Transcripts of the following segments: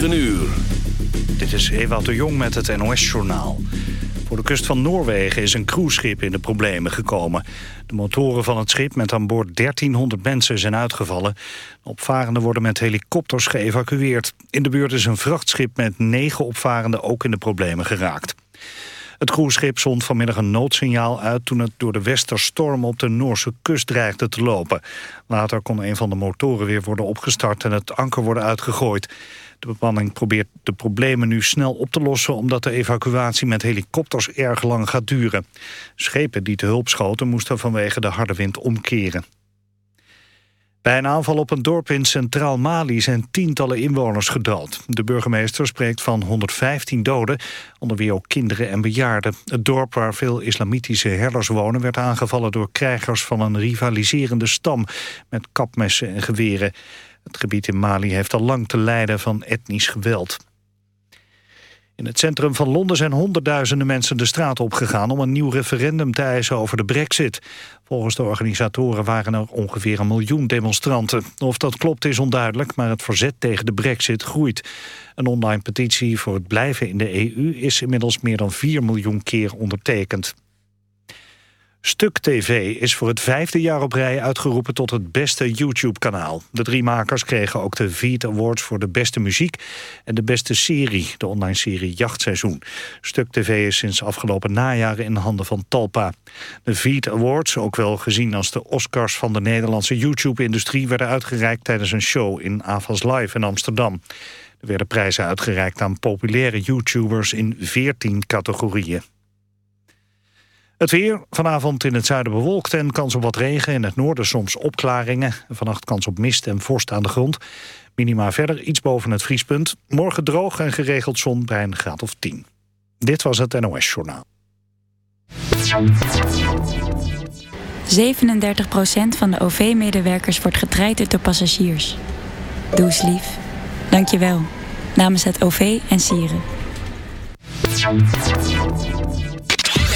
9 uur. Dit is Ewout de Jong met het NOS-journaal. Voor de kust van Noorwegen is een cruiseschip in de problemen gekomen. De motoren van het schip met aan boord 1300 mensen zijn uitgevallen. opvarenden worden met helikopters geëvacueerd. In de buurt is een vrachtschip met negen opvarenden ook in de problemen geraakt. Het cruiseschip zond vanmiddag een noodsignaal uit... toen het door de westerstorm op de Noorse kust dreigde te lopen. Later kon een van de motoren weer worden opgestart... en het anker worden uitgegooid. De bemanning probeert de problemen nu snel op te lossen... omdat de evacuatie met helikopters erg lang gaat duren. Schepen die te hulp schoten moesten vanwege de harde wind omkeren. Bij een aanval op een dorp in Centraal Mali zijn tientallen inwoners gedood. De burgemeester spreekt van 115 doden, onder wie ook kinderen en bejaarden. Het dorp waar veel islamitische herders wonen... werd aangevallen door krijgers van een rivaliserende stam... met kapmessen en geweren. Het gebied in Mali heeft al lang te lijden van etnisch geweld. In het centrum van Londen zijn honderdduizenden mensen de straat opgegaan... om een nieuw referendum te eisen over de brexit. Volgens de organisatoren waren er ongeveer een miljoen demonstranten. Of dat klopt is onduidelijk, maar het verzet tegen de brexit groeit. Een online petitie voor het blijven in de EU... is inmiddels meer dan 4 miljoen keer ondertekend. Stuk TV is voor het vijfde jaar op rij uitgeroepen tot het beste YouTube-kanaal. De drie makers kregen ook de Viet Awards voor de beste muziek en de beste serie, de online serie Jachtseizoen. Stuk TV is sinds afgelopen najaar in handen van Talpa. De Viet Awards, ook wel gezien als de Oscars van de Nederlandse YouTube-industrie, werden uitgereikt tijdens een show in Avas Live in Amsterdam. Er werden prijzen uitgereikt aan populaire YouTubers in 14 categorieën. Het weer, vanavond in het zuiden bewolkt en kans op wat regen. In het noorden soms opklaringen. Vannacht kans op mist en vorst aan de grond. Minima verder iets boven het vriespunt. Morgen droog en geregeld zon bij een graad of 10. Dit was het NOS Journaal. 37% van de OV-medewerkers wordt getraind door passagiers. Doe eens lief. Dank je wel. Namens het OV en Sieren.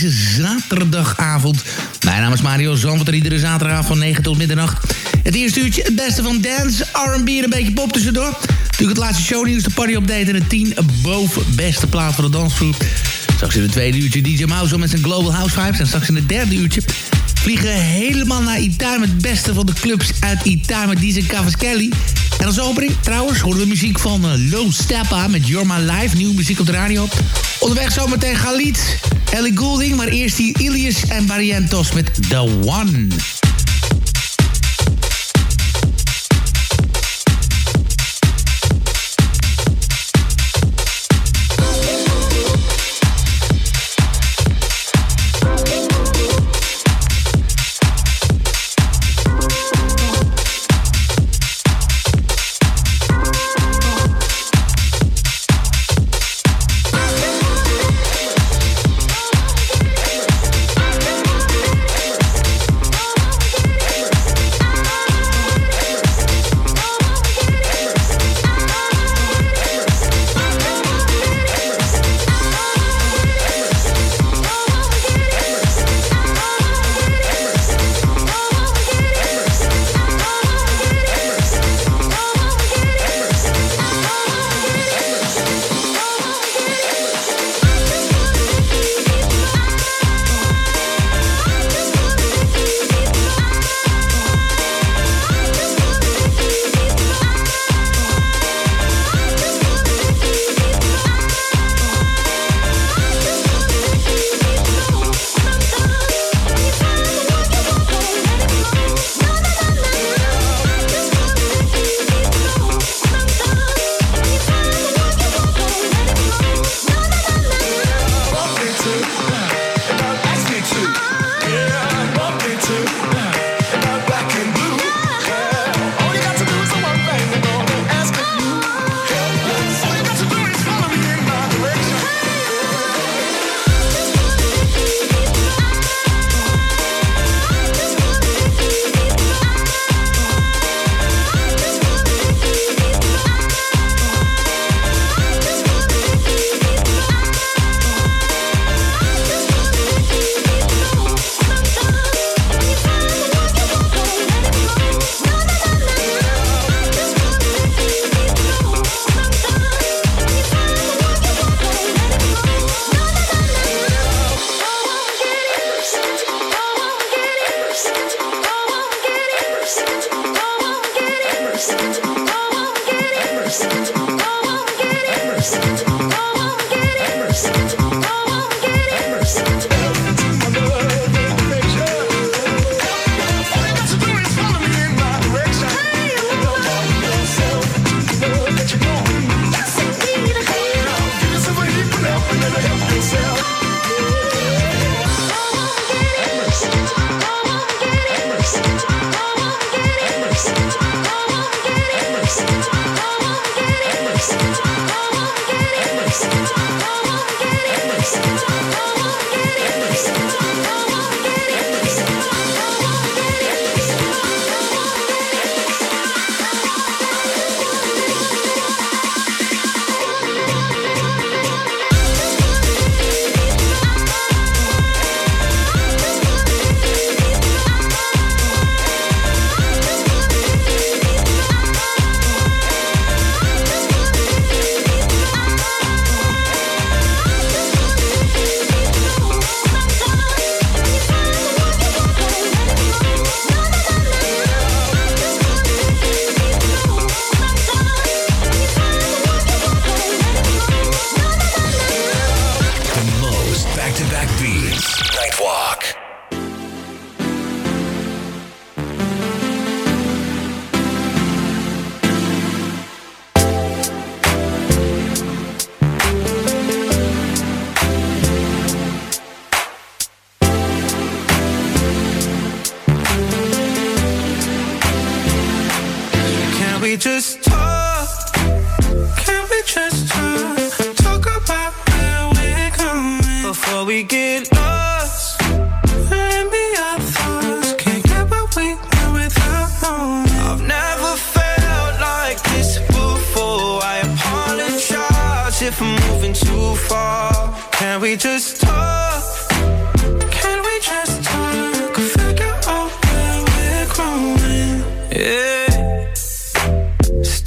Deze zaterdagavond. Mijn naam is Mario Zandvoort er iedere zaterdagavond van 9 tot middernacht. Het eerste uurtje, het beste van dance, R&B en een beetje pop tussendoor. Natuurlijk het laatste shownieuws, de party update en de 10 boven beste plaat van de dansgroep. Straks in het tweede uurtje DJ Mouse met zijn Global House Vibes. En straks in het derde uurtje vliegen helemaal naar Italië... met het beste van de clubs uit Italië met DJ Cavaschelli. En als opening, trouwens, horen we muziek van uh, Low Steppa met You're My Life. Nieuwe muziek op de radio. Onderweg zometeen Galit, Ellie Goulding... maar eerst die Ilias en Barrientos met The One.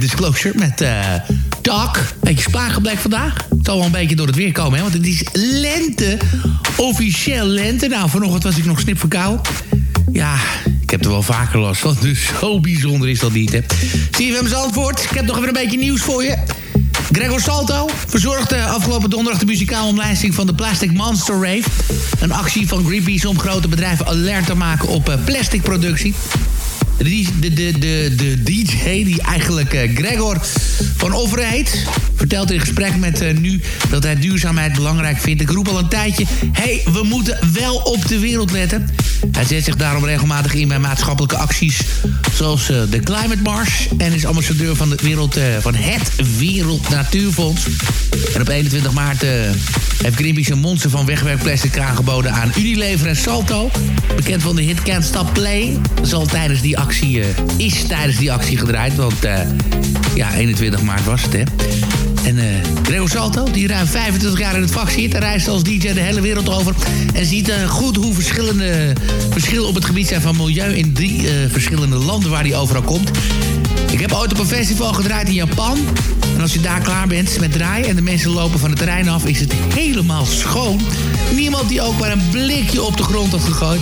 Disclosure met uh, Doc. Beetje spraakgeblek vandaag. Het zal wel een beetje door het weer komen, hè? want het is lente. Officieel lente. Nou, vanochtend was ik nog snip verkouden. Ja, ik heb er wel vaker last van, dus zo bijzonder is dat niet, hè. Hem antwoord? Ik heb nog even een beetje nieuws voor je. Gregor Salto verzorgde afgelopen donderdag de muzikale omlijsting van de Plastic Monster Rave. Een actie van Greenpeace om grote bedrijven alert te maken op eh, plasticproductie. De, de, de, de, DJ die eigenlijk uh, Gregor van heet... vertelt in gesprek met uh, Nu dat hij duurzaamheid belangrijk vindt. Ik roep al een tijdje, hey, we moeten wel op de wereld letten. Hij zet zich daarom regelmatig in bij maatschappelijke acties... zoals uh, de Climate Mars... en is ambassadeur van, de wereld, van het Wereld Natuurfonds. En op 21 maart heeft Greenpeace een monster van wegwerkplastic aangeboden... aan Unilever en Salto. Bekend van de hit Can't Stop Play. Zal tijdens die actie is tijdens die actie gedraaid. Want ja, 21 maart was het, hè. En uh, Reo Salto, die ruim 25 jaar in het vak zit... reist als DJ de hele wereld over... en ziet uh, goed hoe verschillende verschillen op het gebied zijn van milieu... in drie uh, verschillende landen waar hij overal komt. Ik heb ooit op een festival gedraaid in Japan. En als je daar klaar bent met draaien en de mensen lopen van het terrein af... is het helemaal schoon. Niemand die ook maar een blikje op de grond had gegooid.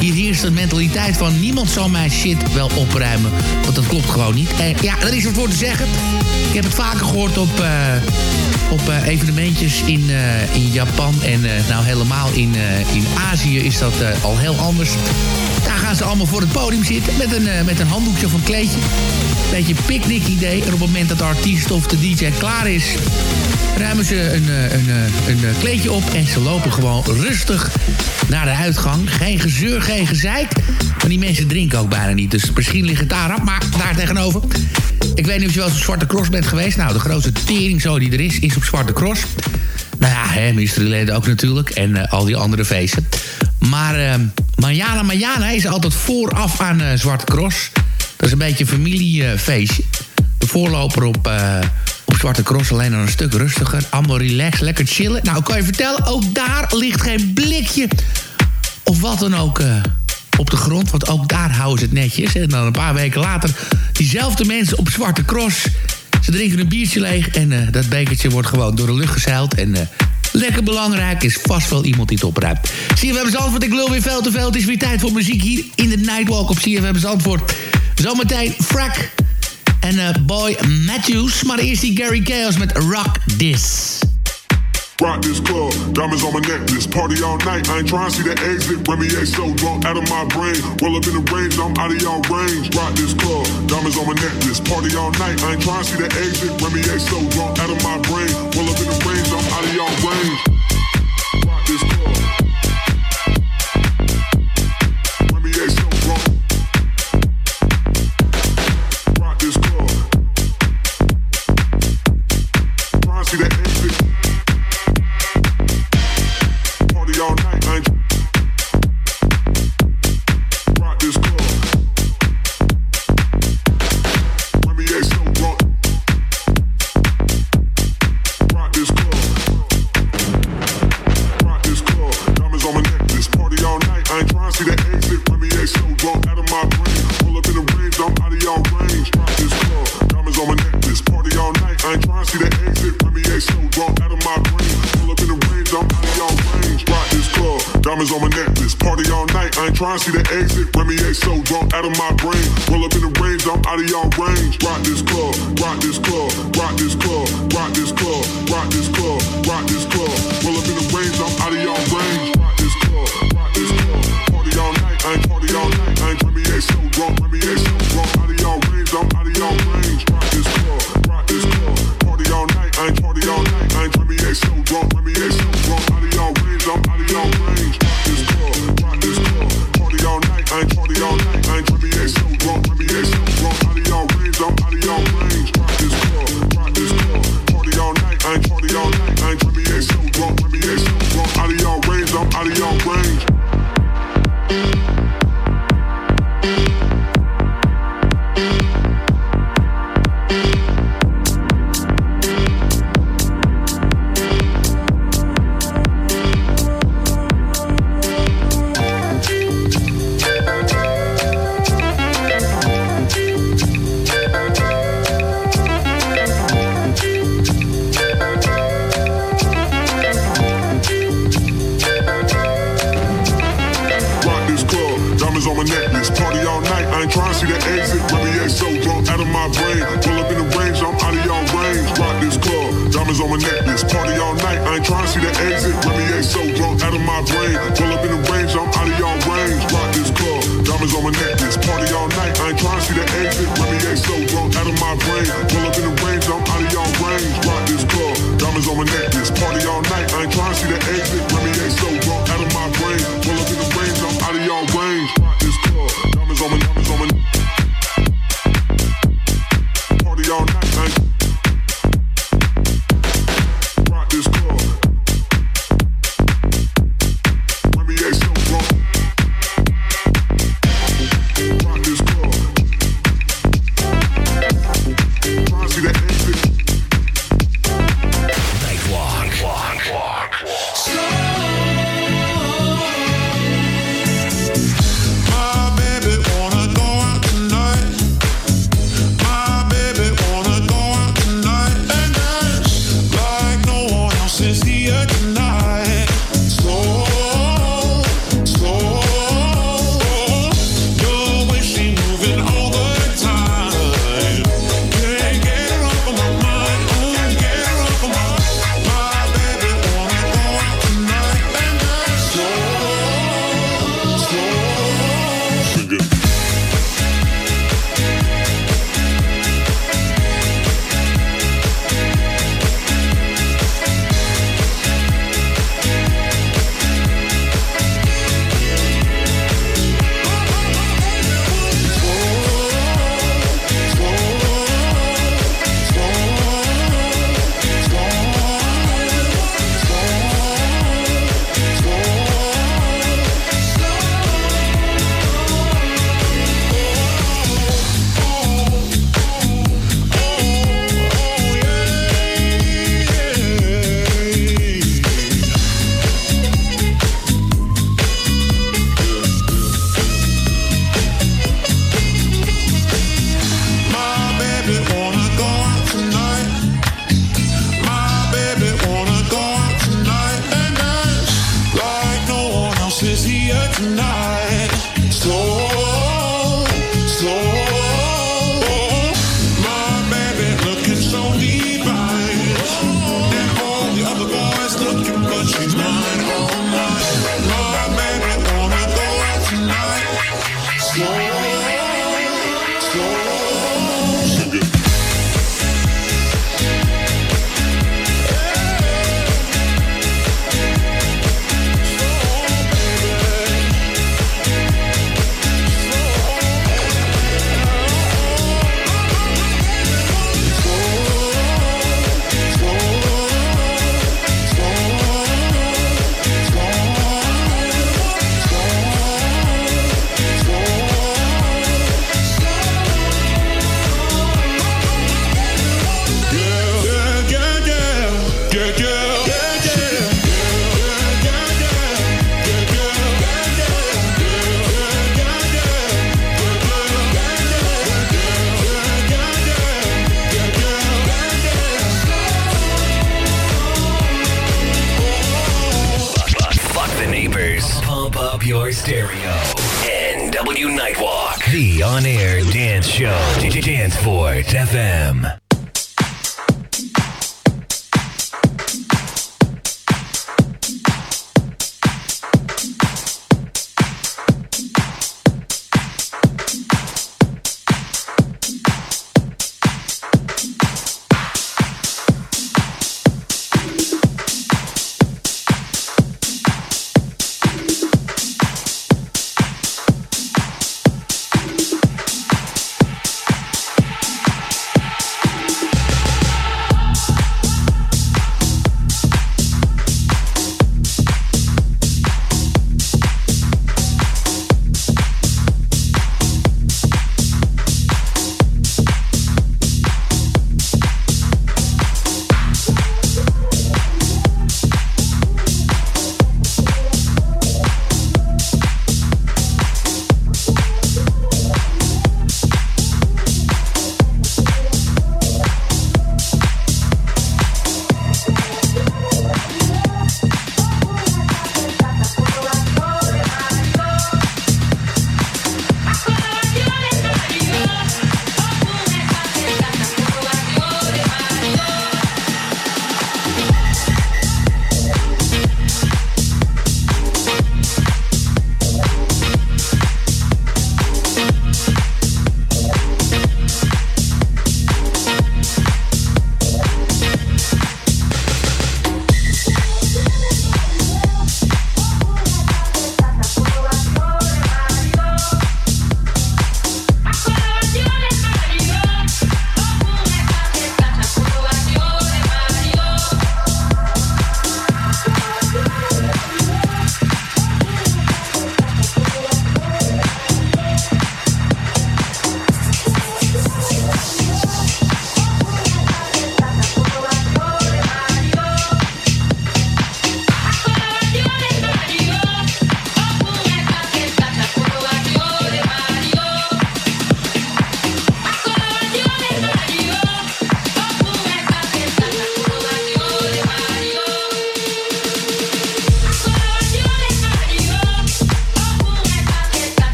Hier heerst de mentaliteit van niemand zal mijn shit wel opruimen. Want dat klopt gewoon niet. En ja, er is wat voor te zeggen. Ik heb het vaker gehoord op, uh, op uh, evenementjes in, in Japan. En nou helemaal in, in Azië is dat al heel anders. Daar gaan ze allemaal voor het podium zitten met een, met een handdoekje of een kleedje. Beetje picknick idee. En op het moment dat de artiest of de DJ klaar is... ruimen ze een, een, een, een kleedje op en ze lopen gewoon rustig naar de uitgang. Geen gezeur, geen gezeik. Maar die mensen drinken ook bijna niet. Dus misschien ligt het daar op, maar daar tegenover. Ik weet niet of je wel eens op Zwarte Cross bent geweest. Nou, de grootste tering zo die er is, is op Zwarte Cross. Nou ja, hè, ook natuurlijk. En al die andere feesten. Maar uh, Manjana Manjana is altijd vooraf aan uh, Zwarte Cross. Dat is een beetje een familiefeestje. De voorloper op, uh, op Zwarte Cross alleen nog een stuk rustiger. Allemaal relaxed, lekker chillen. Nou, kan je vertellen, ook daar ligt geen blikje... of wat dan ook uh, op de grond. Want ook daar houden ze het netjes. En dan een paar weken later, diezelfde mensen op Zwarte Cross... ze drinken een biertje leeg en dat bekertje wordt gewoon door de lucht gezeild... en Lekker belangrijk, is vast wel iemand die het opruimt. CFM Zandvoort, ik lul weer veel te veel. Het is weer tijd voor muziek hier in de Nightwalk op CFM Zandvoort. Zometeen Frack en uh, Boy Matthews. Maar eerst die Gary Chaos met Rock This. Rock this club, diamonds on my necklace, party all night. I ain't trying to see the exit. Remy A so drunk out of my brain. Well up in the range, I'm out of y'all range. Rock this club, diamonds on my necklace, party all night. I ain't trying to see the exit. Remy A so drunk out of my brain. Well up in the range, out of y'all range. Ain't to see the exit. Remy A so drunk out of my brain. Roll up in the range, I'm out of y'all range. Rock this club. Rock this club. tonight. Love, baby, wanna go out tonight. So.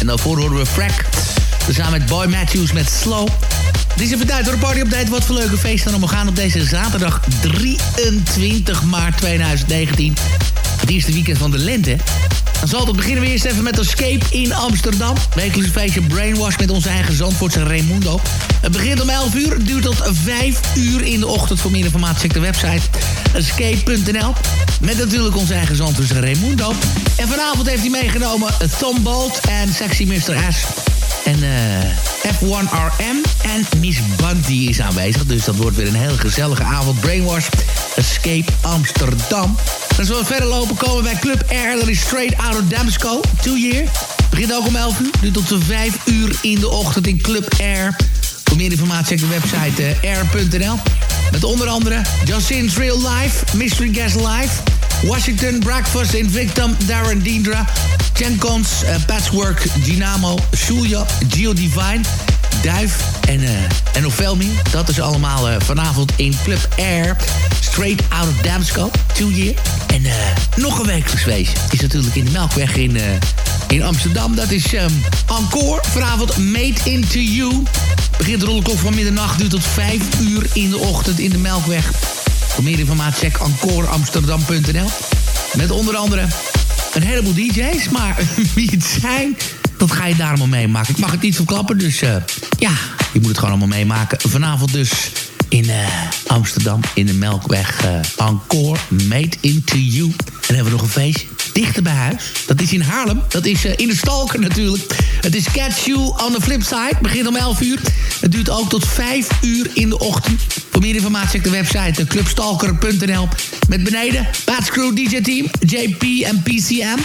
En daarvoor horen we Frack. Samen met Boy Matthews met Slow. Het is even tijd voor een party-update. Wat voor leuke feesten om gaan op deze zaterdag 23 maart 2019. Het eerste weekend van de lente. Dan zal het beginnen we eerst even met Escape in Amsterdam. Wekelijks feestje Brainwash met onze eigen Zandvoortse Raimundo. Het begint om 11 uur, duurt tot 5 uur in de ochtend. Voor meer informatie check de website escape.nl. Met natuurlijk onze eigen Zandvoortse Raimundo. En vanavond heeft hij meegenomen Tom Bolt en Sexy Mr. S. En uh, F1RM en Miss Bunty is aanwezig. Dus dat wordt weer een heel gezellige avond. Brainwash Escape Amsterdam. En zoals we verder lopen komen bij Club Air. Dat is straight out of Damsco. Two year. Begint ook om 11 uur. Nu tot 5 uur in de ochtend in Club Air. Voor meer informatie check de website uh, air.nl. Met onder andere Justin's Real Life, Mystery Guest Live... Washington, Breakfast in Victim, Darren Deendra... Jenkons, uh, Patchwork, Dynamo, Julia, Geo Divine... Duif en, uh, en meer. Dat is allemaal uh, vanavond in Club Air. Straight out of Damsco, two year. En nog een wekelijks feest is natuurlijk in de Melkweg in, in Amsterdam. Dat is um, Encore. Vanavond Made Into You. Begint de rollenklok van middernacht, duurt tot 5 uur in de ochtend in de Melkweg. Voor meer informatie check encoreamsterdam.nl. Met onder andere een heleboel DJ's, maar wie het zijn, dat ga je daar allemaal meemaken. Ik mag het niet verklappen, dus uh, ja, je moet het gewoon allemaal meemaken. Vanavond dus in uh, Amsterdam, in de Melkweg, uh, Encore, Made Into You. En hebben we nog een feestje dichter bij huis. Dat is in Haarlem. Dat is uh, in de Stalker natuurlijk. Het is Catch You on the Flip Side. Begint om 11 uur. Het duurt ook tot 5 uur in de ochtend. Voor meer informatie check de website clubstalker.nl. Met beneden Crew DJ Team, JP en PCM.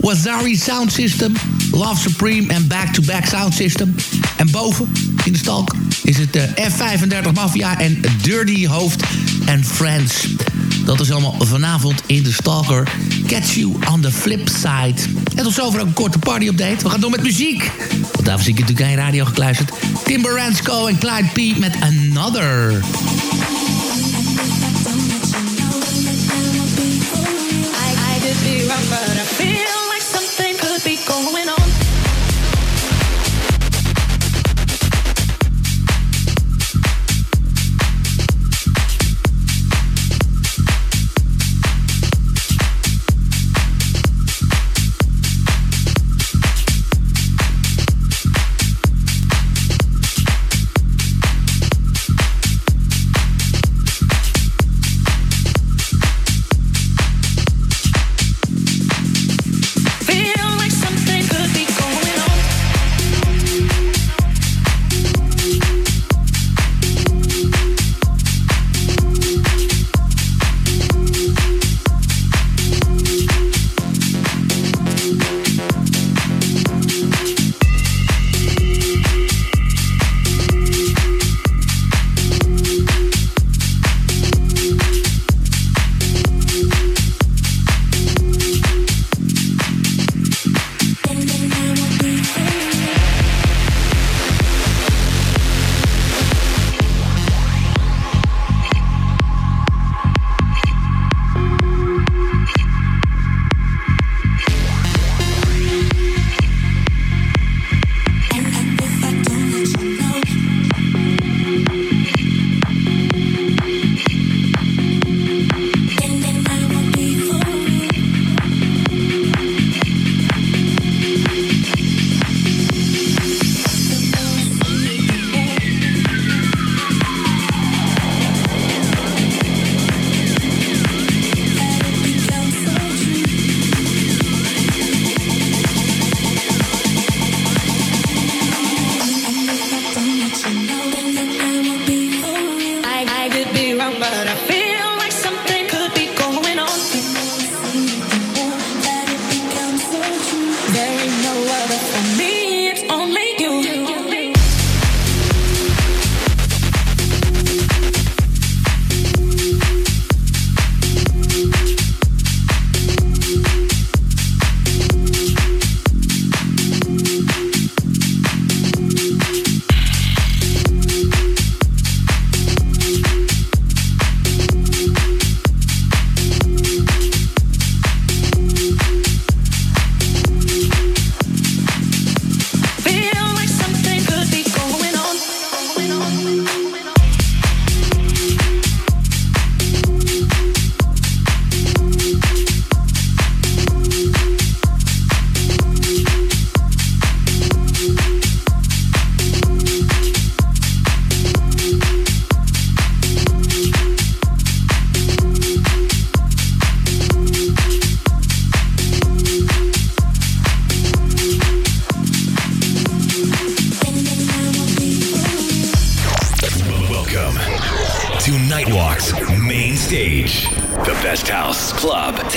Wazari Sound System, Love Supreme en Back to Back Sound System. En boven in de stalk is het uh, F35 Mafia en Dirty Hoofd en Friends. Dat is allemaal vanavond in de Stalker. Catch you on the flip side. En tot zover ook een korte party-update. We gaan door met muziek. Want daarvoor zie ik natuurlijk je radio gekluisterd. Timber Ransco en Clyde P met Another.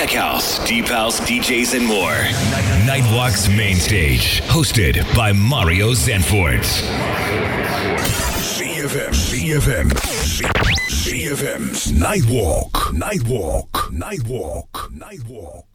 Tech house, deep house, DJs, and more. Nightwalk's main stage. Hosted by Mario Zanfort. ZFM, ZFM, ZFM's Nightwalk, Nightwalk, Nightwalk, Nightwalk.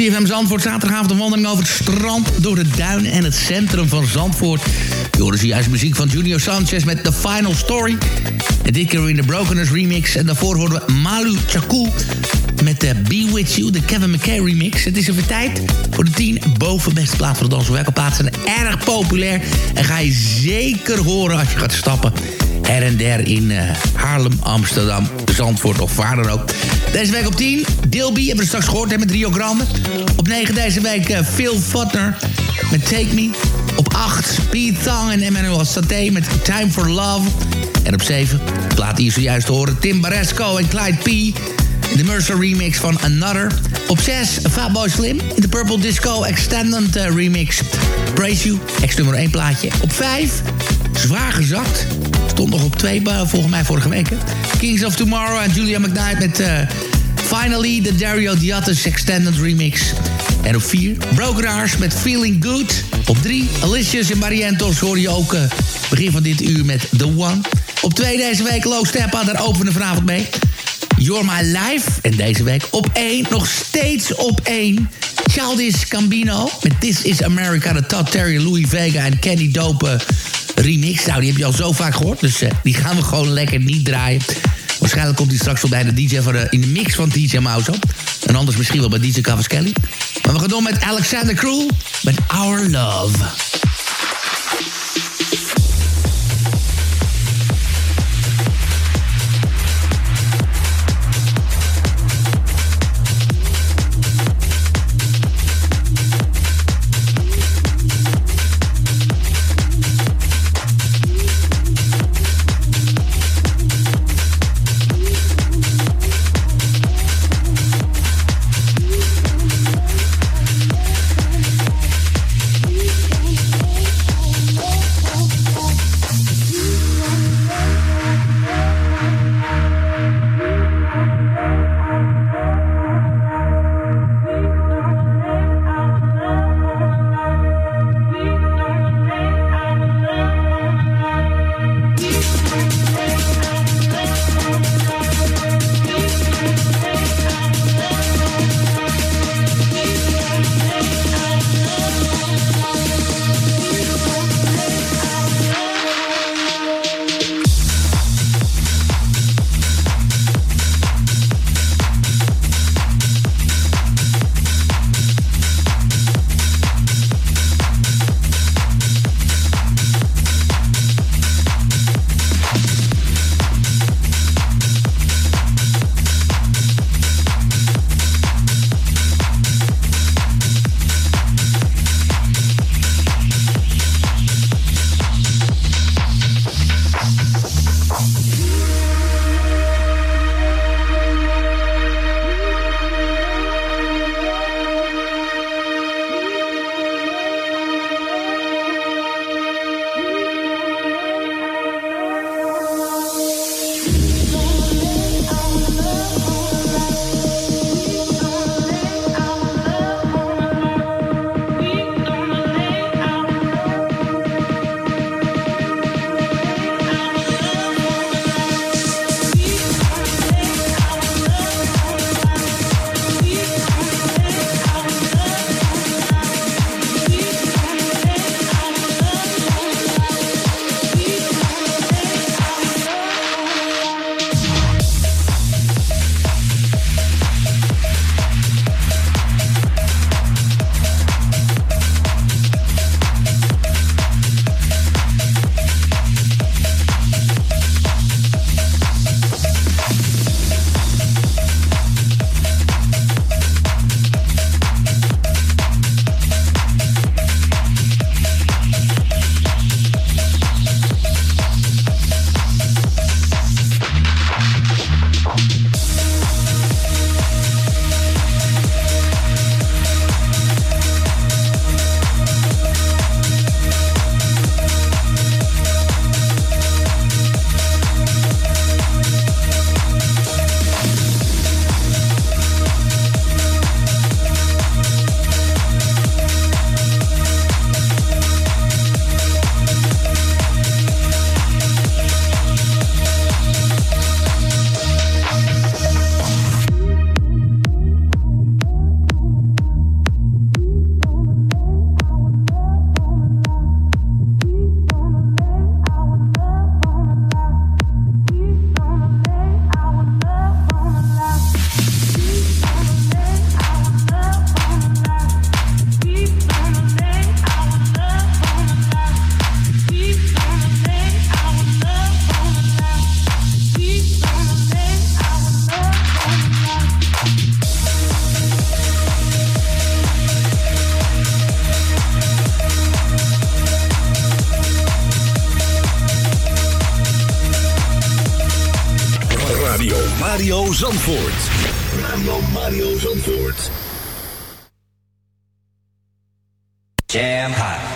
CFM Zandvoort, zaterdagavond een wandeling over het strand... door de duinen en het centrum van Zandvoort. Je hoorde juist muziek van Junior Sanchez met The Final Story. En dit keer in de Brokenness remix. En daarvoor hoorden we Malu Chakou met de Be With You, de Kevin McKay remix. Het is even tijd voor de 10 bovenbeste plaats voor de dans. Welke plaatsen zijn erg populair en ga je zeker horen als je gaat stappen her en der in uh, Haarlem, Amsterdam, Zandvoort of waar dan ook. Deze week op 10, Dilby, hebben we straks gehoord hè, met Rio Grande. Op 9 deze week uh, Phil Futner met Take Me. Op 8, Pete Thang en Emmanuel Saté met Time for Love. En op 7, laat hier zojuist horen, Tim Baresco en Clyde P. De Mercer remix van Another. Op 6, Fatboy Slim in de Purple Disco Extended uh, remix. Praise You, ex nummer 1 plaatje. Op 5, zwaar gezakt. Stond nog op 2 volgens mij vorige week. Kings of Tomorrow en Julia McKnight met uh, Finally the Dario Diatis Extended remix. En op 4, Broken met Feeling Good. Op 3, Alicious en Marientos hoor je ook uh, begin van dit uur met The One. Op 2 deze week Low Steppa, daar openen vanavond mee. You're My Life. En deze week op 1, nog steeds op 1. Childish Gambino met This Is America, de Todd Terry, Louis Vega en Kenny Dope remix. Nou, die heb je al zo vaak gehoord, dus uh, die gaan we gewoon lekker niet draaien. Waarschijnlijk komt hij straks wel bij de DJ van de, in de mix van DJ Mouse op. En anders misschien wel bij DJ Cavaschelli. Maar we gaan door met Alexander Krul met Our Love. Mario Zandvoort. Radio Mario Zandvoort. Jam.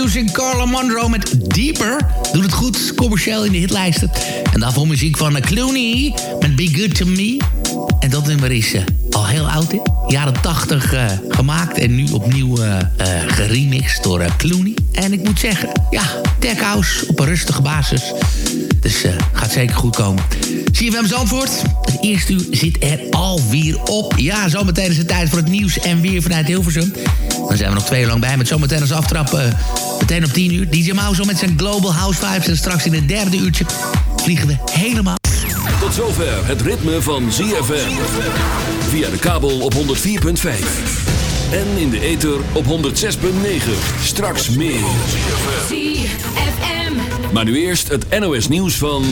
Shepard using Carla Monroe met Deeper. Doet het goed, commercieel in de hitlijsten. En daarvoor muziek van Clooney met Be Good To Me. En dat nummer is uh, al heel oud, hè? Jaren 80 uh, gemaakt en nu opnieuw uh, door Clooney. En ik moet zeggen, ja, tech house op een rustige basis. Dus gaat zeker goed komen. CFM Zandvoort, het eerste uur zit er alweer op. Ja, zometeen is het tijd voor het nieuws en weer vanuit Hilversum. Dan zijn we nog twee uur lang bij met zometeen als aftrap meteen op 10 uur. DJ Mouse met zijn Global House Vibes. En straks in het derde uurtje vliegen we helemaal... Tot zover het ritme van ZFM. Via de kabel op 104.5. En in de ether op 106.9. Straks meer. ZFM. Maar nu eerst het NOS nieuws van...